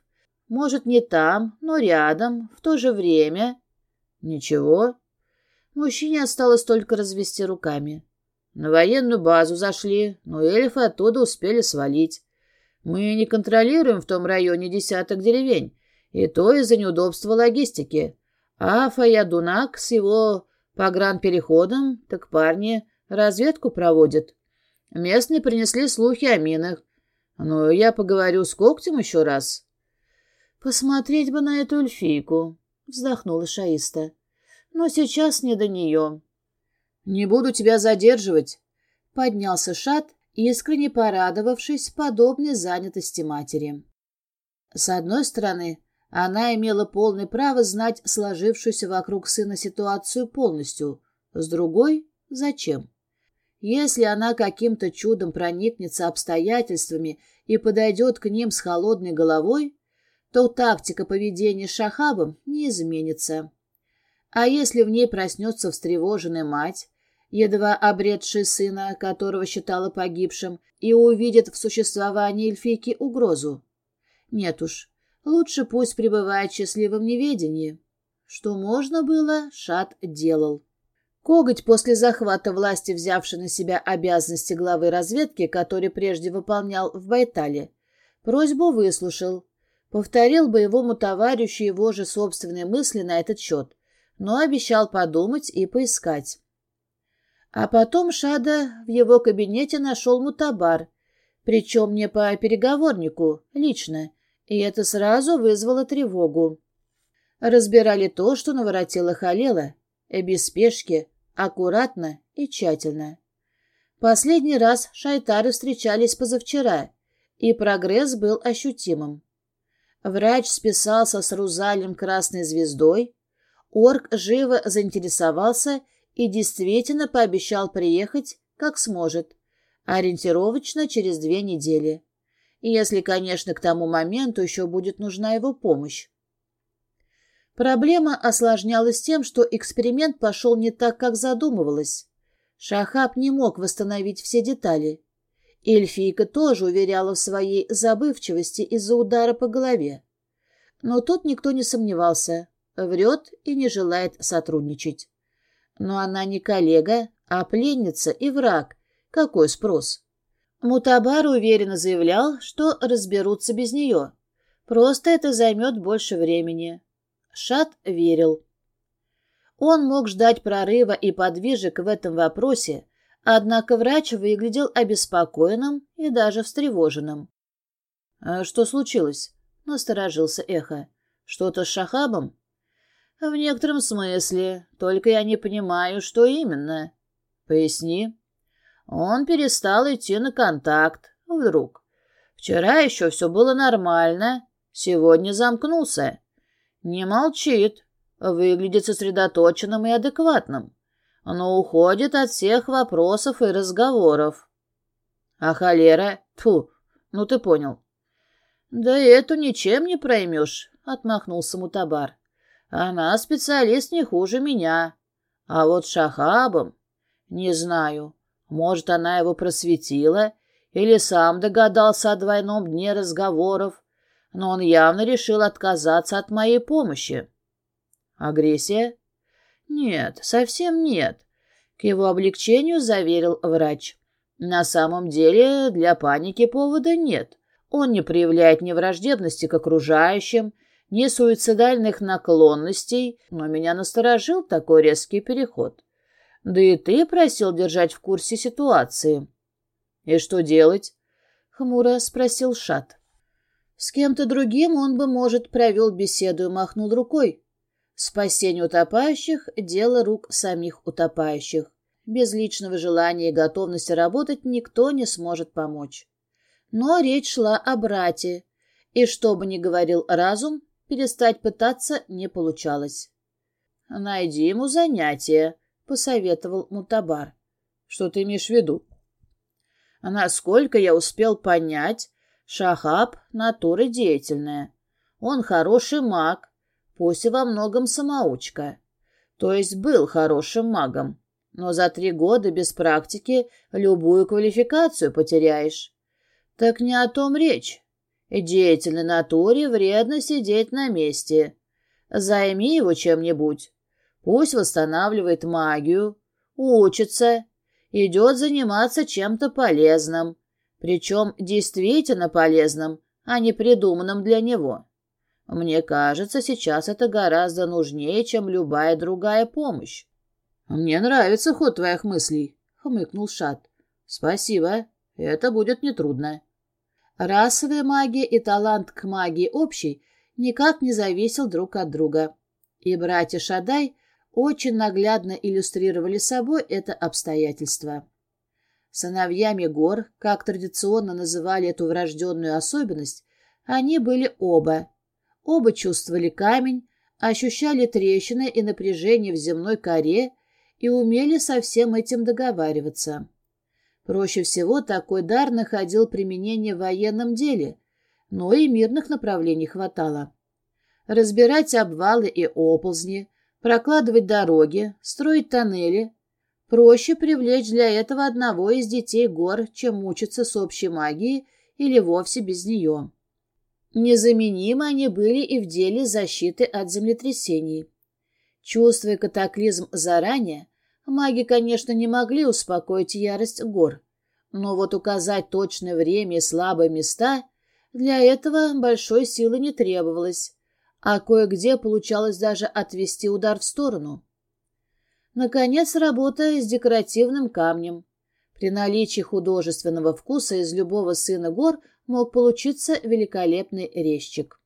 Speaker 1: Может, не там, но рядом, в то же время. Ничего. Мужчине осталось только развести руками. На военную базу зашли, но эльфы оттуда успели свалить. Мы не контролируем в том районе десяток деревень, и то из-за неудобства логистики. А Фаядунак с его По гран-переходам, так парни разведку проводят. Местные принесли слухи о минах. Но я поговорю с когтем еще раз. Посмотреть бы на эту эльфийку, вздохнула Шаиста. Но сейчас не до нее. Не буду тебя задерживать. Поднялся Шат, искренне порадовавшись подобной занятости матери. С одной стороны, она имела полное право знать сложившуюся вокруг сына ситуацию полностью. С другой — зачем? Если она каким-то чудом проникнется обстоятельствами и подойдет к ним с холодной головой, то тактика поведения Шахабом не изменится. А если в ней проснется встревоженная мать, едва обретшая сына, которого считала погибшим, и увидит в существовании эльфийки угрозу? Нет уж, Лучше пусть пребывает в счастливом неведении. Что можно было, Шат делал. Коготь после захвата власти, взявший на себя обязанности главы разведки, который прежде выполнял в Байтале, просьбу выслушал, повторил боевому товарищу его же собственные мысли на этот счет, но обещал подумать и поискать. А потом Шада в его кабинете нашел мутабар, причем не по переговорнику, лично, и это сразу вызвало тревогу. Разбирали то, что наворотила Халела, без спешки, аккуратно и тщательно. Последний раз шайтары встречались позавчера, и прогресс был ощутимым. Врач списался с Рузалем Красной Звездой, орк живо заинтересовался и действительно пообещал приехать, как сможет, ориентировочно через две недели если, конечно, к тому моменту еще будет нужна его помощь. Проблема осложнялась тем, что эксперимент пошел не так, как задумывалось. Шахаб не мог восстановить все детали. Эльфийка тоже уверяла в своей забывчивости из-за удара по голове. Но тут никто не сомневался. Врет и не желает сотрудничать. Но она не коллега, а пленница и враг. Какой спрос? Мутабар уверенно заявлял, что разберутся без нее. Просто это займет больше времени. Шат верил. Он мог ждать прорыва и подвижек в этом вопросе, однако врач выглядел обеспокоенным и даже встревоженным. «А что случилось?» — насторожился Эхо. «Что-то с Шахабом?» «В некотором смысле, только я не понимаю, что именно». «Поясни». Он перестал идти на контакт. Вдруг. Вчера еще все было нормально. Сегодня замкнулся. Не молчит. Выглядит сосредоточенным и адекватным. Но уходит от всех вопросов и разговоров. А холера? Тьфу, ну ты понял. Да эту ничем не проймешь, отмахнулся Мутабар. Она специалист не хуже меня. А вот Шахабом... Не знаю. Может, она его просветила или сам догадался о двойном дне разговоров, но он явно решил отказаться от моей помощи. Агрессия? Нет, совсем нет. К его облегчению заверил врач. На самом деле для паники повода нет. Он не проявляет ни враждебности к окружающим, ни суицидальных наклонностей, но меня насторожил такой резкий переход. Да и ты просил держать в курсе ситуации. И что делать? Хмуро спросил Шат. С кем-то другим он бы, может, провел беседу и махнул рукой. Спасение утопающих — дело рук самих утопающих. Без личного желания и готовности работать никто не сможет помочь. Но речь шла о брате, и что бы ни говорил разум, перестать пытаться не получалось. «Найди ему занятие», — посоветовал Мутабар. «Что ты имеешь в виду?» «Насколько я успел понять, Шахаб — натура деятельная. Он хороший маг, пусть и во многом самоучка. То есть был хорошим магом, но за три года без практики любую квалификацию потеряешь. Так не о том речь. Деятельной натуре вредно сидеть на месте. Займи его чем-нибудь. Пусть восстанавливает магию, учится, идет заниматься чем-то полезным, причем действительно полезным, а не придуманным для него. Мне кажется, сейчас это гораздо нужнее, чем любая другая помощь. «Мне нравится ход твоих мыслей», — хмыкнул Шат. «Спасибо. Это будет нетрудно». Расовая магия и талант к магии общий никак не зависел друг от друга. И братья Шадай очень наглядно иллюстрировали собой это обстоятельство. Сыновьями гор, как традиционно называли эту врожденную особенность, они были оба. Оба чувствовали камень, ощущали трещины и напряжение в земной коре и умели со всем этим договариваться. Проще всего такой дар находил применение в военном деле, но и мирных направлений хватало. Разбирать обвалы и оползни, прокладывать дороги, строить тоннели. Проще привлечь для этого одного из детей гор, чем мучиться с общей магией или вовсе без нее. Незаменимы они были и в деле защиты от землетрясений. Чувствуя катаклизм заранее, маги, конечно, не могли успокоить ярость гор, но вот указать точное время и слабые места для этого большой силы не требовалось, а кое-где получалось даже отвести удар в сторону. Наконец, работа с декоративным камнем. При наличии художественного вкуса из любого сына гор мог получиться великолепный резчик.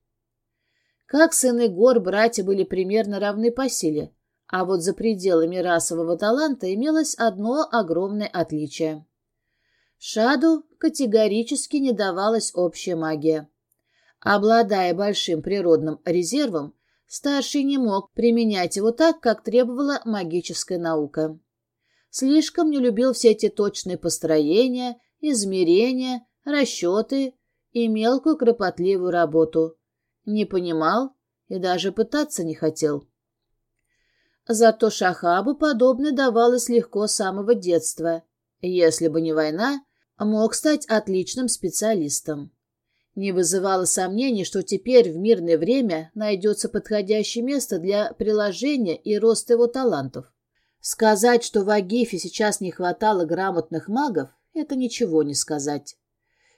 Speaker 1: Как сыны гор, братья были примерно равны по силе, а вот за пределами расового таланта имелось одно огромное отличие. Шаду категорически не давалась общая магия. Обладая большим природным резервом, старший не мог применять его так, как требовала магическая наука. Слишком не любил все эти точные построения, измерения, расчеты и мелкую кропотливую работу. Не понимал и даже пытаться не хотел. Зато Шахабу подобное давалось легко с самого детства. Если бы не война, мог стать отличным специалистом. Не вызывало сомнений, что теперь в мирное время найдется подходящее место для приложения и роста его талантов. Сказать, что в Агифе сейчас не хватало грамотных магов, это ничего не сказать.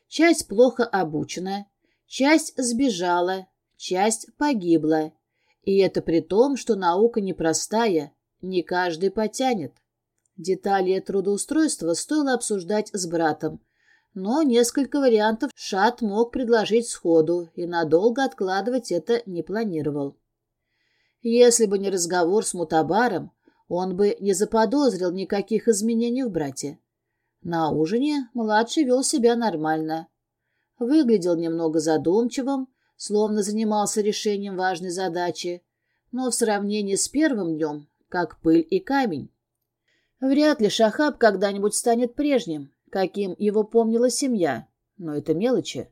Speaker 1: Часть плохо обучена, часть сбежала, часть погибла. И это при том, что наука непростая, не каждый потянет. Детали трудоустройства стоило обсуждать с братом, но несколько вариантов Шат мог предложить сходу и надолго откладывать это не планировал. Если бы не разговор с Мутабаром, он бы не заподозрил никаких изменений в брате. На ужине младший вел себя нормально. Выглядел немного задумчивым, словно занимался решением важной задачи, но в сравнении с первым днем, как пыль и камень. Вряд ли Шахаб когда-нибудь станет прежним, каким его помнила семья, но это мелочи.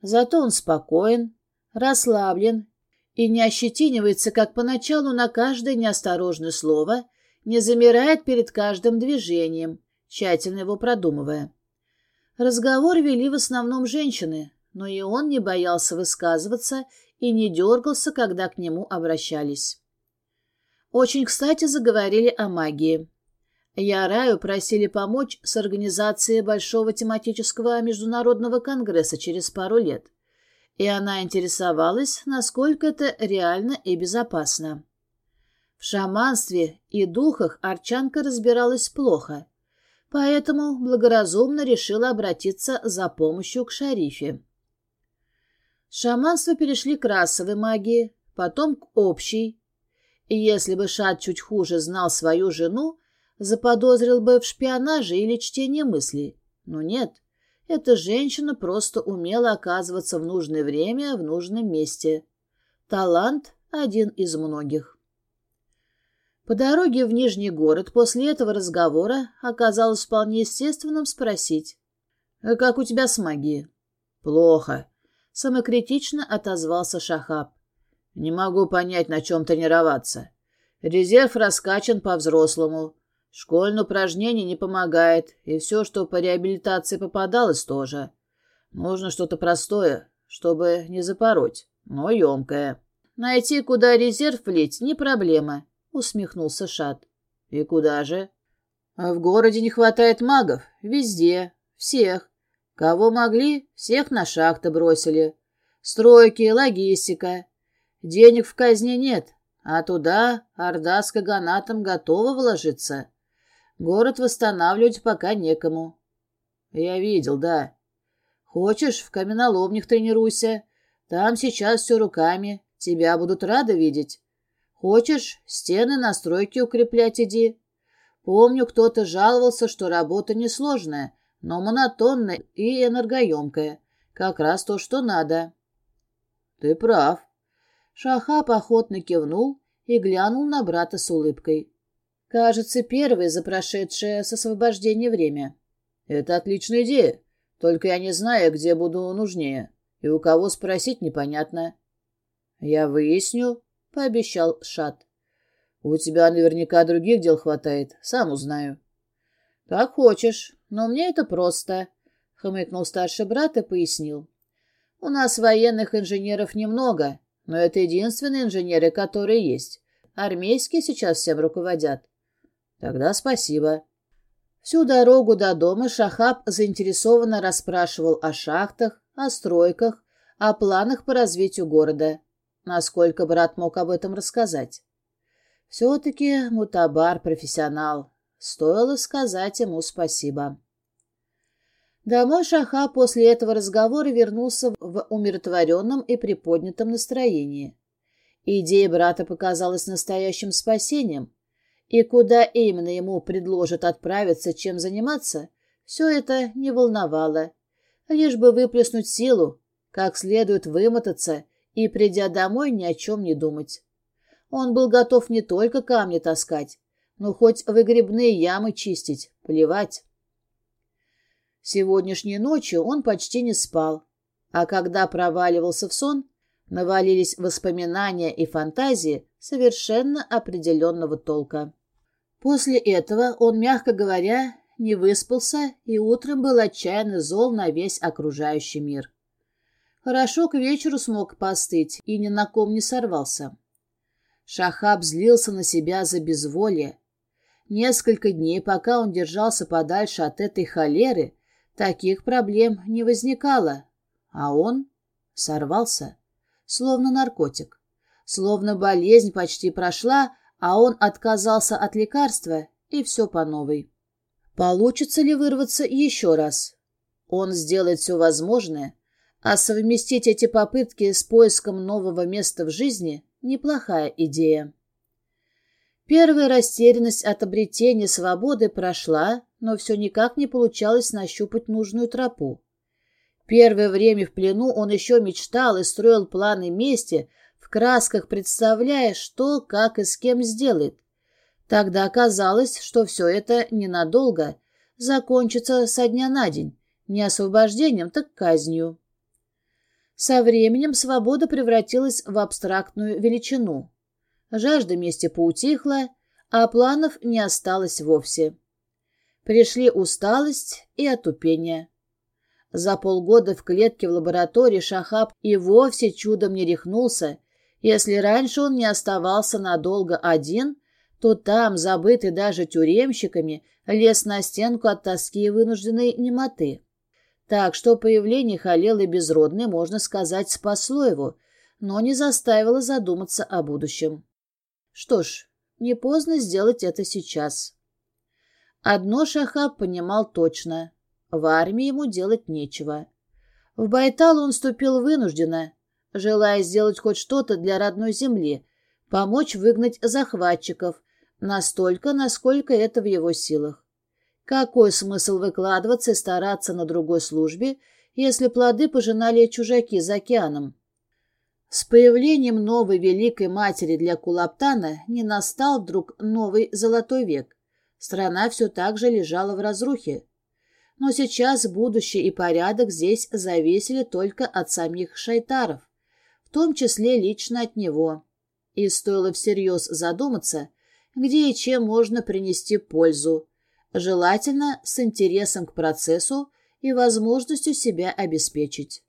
Speaker 1: Зато он спокоен, расслаблен и не ощетинивается, как поначалу, на каждое неосторожное слово, не замирает перед каждым движением, тщательно его продумывая. Разговор вели в основном женщины, но и он не боялся высказываться и не дергался, когда к нему обращались. Очень кстати заговорили о магии. Яраю просили помочь с организацией Большого тематического международного конгресса через пару лет, и она интересовалась, насколько это реально и безопасно. В шаманстве и духах Арчанка разбиралась плохо, поэтому благоразумно решила обратиться за помощью к шарифе. Шаманство перешли к расовой магии, потом к общей. И если бы Шат чуть хуже знал свою жену, заподозрил бы в шпионаже или чтении мыслей. Но нет, эта женщина просто умела оказываться в нужное время в нужном месте. Талант один из многих. По дороге в Нижний город после этого разговора оказалось вполне естественным спросить. «А «Как у тебя с магией?» «Плохо», — самокритично отозвался Шахаб. «Не могу понять, на чем тренироваться. Резерв раскачан по-взрослому. Школьное упражнение не помогает, и все, что по реабилитации попадалось, тоже. Нужно что-то простое, чтобы не запороть, но емкое. Найти, куда резерв влить, не проблема, — усмехнулся Шат. И куда же? А в городе не хватает магов. Везде. Всех. Кого могли, всех на шахты бросили. Стройки, логистика. Денег в казне нет, А туда Орда с Каганатом готова вложиться. Город восстанавливать пока некому. Я видел, да. Хочешь, в каменоломнях тренируйся. Там сейчас все руками. Тебя будут рады видеть. Хочешь, стены на стройке укреплять иди. Помню, кто-то жаловался, что работа несложная, но монотонная и энергоемкая. Как раз то, что надо. Ты прав. Шахаб охотно кивнул и глянул на брата с улыбкой. Кажется, первый за прошедшее с освобождения время. Это отличная идея. Только я не знаю, где буду нужнее. И у кого спросить непонятно. Я выясню, — пообещал Шат. У тебя наверняка других дел хватает, сам узнаю. Как хочешь, но мне это просто, — хмыкнул старший брат и пояснил. У нас военных инженеров немного, но это единственные инженеры, которые есть. Армейские сейчас всем руководят. Тогда спасибо. Всю дорогу до дома Шахаб заинтересованно расспрашивал о шахтах, о стройках, о планах по развитию города. Насколько брат мог об этом рассказать? Все-таки Мутабар профессионал. Стоило сказать ему спасибо. Домой Шаха после этого разговора вернулся в умиротворенном и приподнятом настроении. Идея брата показалась настоящим спасением, и куда именно ему предложат отправиться, чем заниматься, все это не волновало. Лишь бы выплеснуть силу, как следует вымотаться и, придя домой, ни о чем не думать. Он был готов не только камни таскать, но хоть выгребные ямы чистить, плевать. Сегодняшней ночью он почти не спал, а когда проваливался в сон, навалились воспоминания и фантазии совершенно определенного толка. После этого он, мягко говоря, не выспался и утром был отчаянно зол на весь окружающий мир. Хорошо к вечеру смог постыть и ни на ком не сорвался. Шахаб злился на себя за безволие. Несколько дней, пока он держался подальше от этой холеры, таких проблем не возникало, а он сорвался, словно наркотик. Словно болезнь почти прошла, а он отказался от лекарства, и все по новой. Получится ли вырваться еще раз? Он сделает все возможное, а совместить эти попытки с поиском нового места в жизни – неплохая идея. Первая растерянность от обретения свободы прошла, но все никак не получалось нащупать нужную тропу. Первое время в плену он еще мечтал и строил планы мести, в красках представляя, что, как и с кем сделает. Тогда оказалось, что все это ненадолго, закончится со дня на день, не освобождением, так казнью. Со временем свобода превратилась в абстрактную величину. Жажда мести поутихла, а планов не осталось вовсе. Пришли усталость и отупение. За полгода в клетке в лаборатории Шахаб и вовсе чудом не рехнулся. Если раньше он не оставался надолго один, то там, забытый даже тюремщиками, лез на стенку от тоски и вынужденной немоты. Так что появление Халелы Безродной, можно сказать, спасло его, но не заставило задуматься о будущем. Что ж, не поздно сделать это сейчас. Одно Шахаб понимал точно. В армии ему делать нечего. В Байтал он вступил вынужденно, желая сделать хоть что-то для родной земли, помочь выгнать захватчиков, настолько, насколько это в его силах. Какой смысл выкладываться и стараться на другой службе, если плоды пожинали чужаки за океаном? С появлением новой великой матери для Кулаптана не настал вдруг новый золотой век. Страна все так же лежала в разрухе. Но сейчас будущее и порядок здесь зависели только от самих шайтаров, в том числе лично от него. И стоило всерьез задуматься, где и чем можно принести пользу, желательно с интересом к процессу и возможностью себя обеспечить.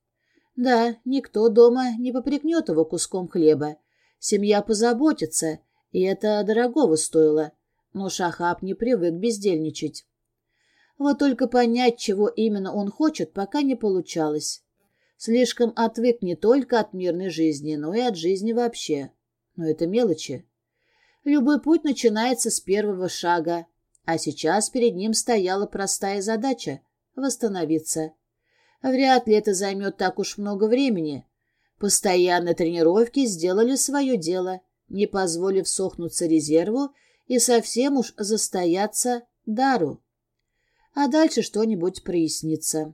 Speaker 1: Да, никто дома не попрекнет его куском хлеба. Семья позаботится, и это дорогого стоило. Но Шахаб не привык бездельничать. Вот только понять, чего именно он хочет, пока не получалось. Слишком отвык не только от мирной жизни, но и от жизни вообще. Но это мелочи. Любой путь начинается с первого шага, а сейчас перед ним стояла простая задача — восстановиться. Вряд ли это займет так уж много времени. Постоянные тренировки сделали свое дело, не позволив сохнуться резерву и совсем уж застояться дару. А дальше что-нибудь прояснится.